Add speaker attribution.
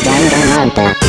Speaker 1: dan bermantap